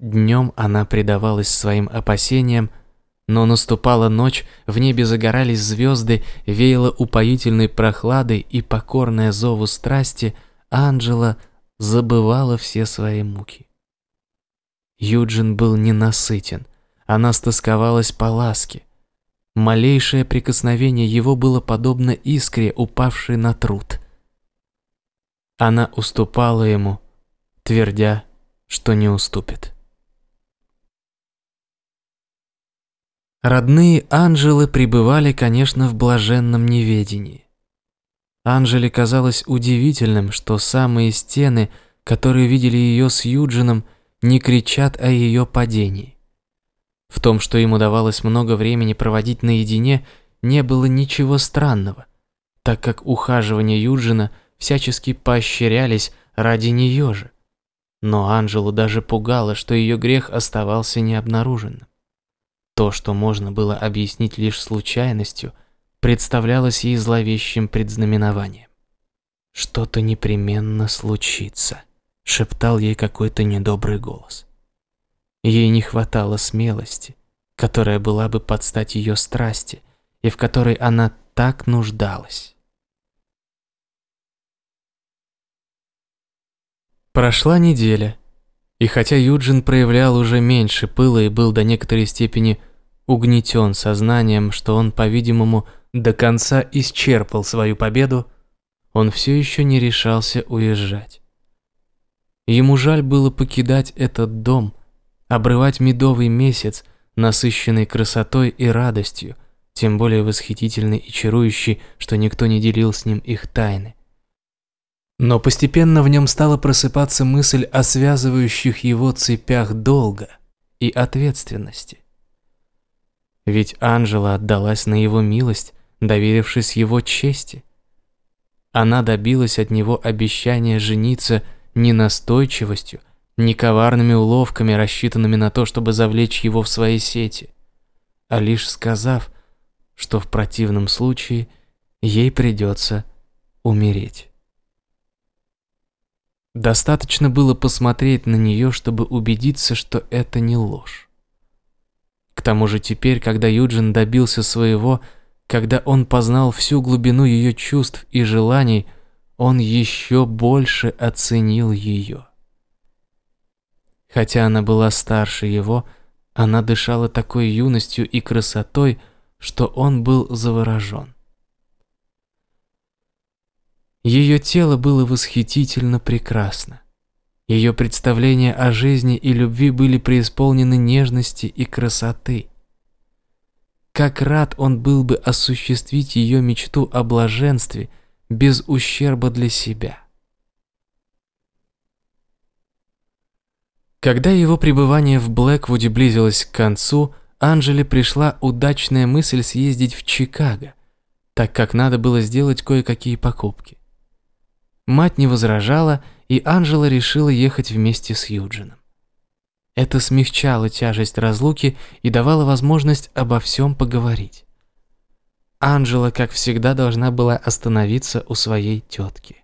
Днем она предавалась своим опасениям, но наступала ночь, в небе загорались звезды, веяло упоительной прохладой и покорная зову страсти, Анджела забывала все свои муки. Юджин был ненасытен, она стосковалась по ласке. Малейшее прикосновение его было подобно искре, упавшей на труд. Она уступала ему, твердя, что не уступит. Родные Анжелы пребывали, конечно, в блаженном неведении. Анжеле казалось удивительным, что самые стены, которые видели ее с Юджином, не кричат о ее падении. В том, что им удавалось много времени проводить наедине, не было ничего странного, так как ухаживания Юджина всячески поощрялись ради нее же. Но Анжелу даже пугало, что ее грех оставался необнаруженным. То, что можно было объяснить лишь случайностью, представлялось ей зловещим предзнаменованием. «Что-то непременно случится», — шептал ей какой-то недобрый голос. Ей не хватало смелости, которая была бы под стать ее страсти и в которой она так нуждалась. Прошла неделя, и хотя Юджин проявлял уже меньше пыла и был до некоторой степени угнетен сознанием, что он, по-видимому, до конца исчерпал свою победу, он все еще не решался уезжать. Ему жаль было покидать этот дом, обрывать медовый месяц, насыщенный красотой и радостью, тем более восхитительный и чарующий, что никто не делил с ним их тайны. Но постепенно в нем стала просыпаться мысль о связывающих его цепях долга и ответственности. Ведь Анжела отдалась на его милость, доверившись его чести. Она добилась от него обещания жениться не настойчивостью, не коварными уловками, рассчитанными на то, чтобы завлечь его в свои сети, а лишь сказав, что в противном случае ей придется умереть. Достаточно было посмотреть на нее, чтобы убедиться, что это не ложь. Тому же теперь, когда Юджин добился своего, когда он познал всю глубину ее чувств и желаний, он еще больше оценил ее. Хотя она была старше его, она дышала такой юностью и красотой, что он был заворожен. Ее тело было восхитительно прекрасно. Ее представления о жизни и любви были преисполнены нежности и красоты. Как рад он был бы осуществить ее мечту о блаженстве без ущерба для себя. Когда его пребывание в Блэквуде близилось к концу, Анжеле пришла удачная мысль съездить в Чикаго, так как надо было сделать кое-какие покупки. Мать не возражала, и Анжела решила ехать вместе с Юджином. Это смягчало тяжесть разлуки и давало возможность обо всем поговорить. Анжела, как всегда, должна была остановиться у своей тетки.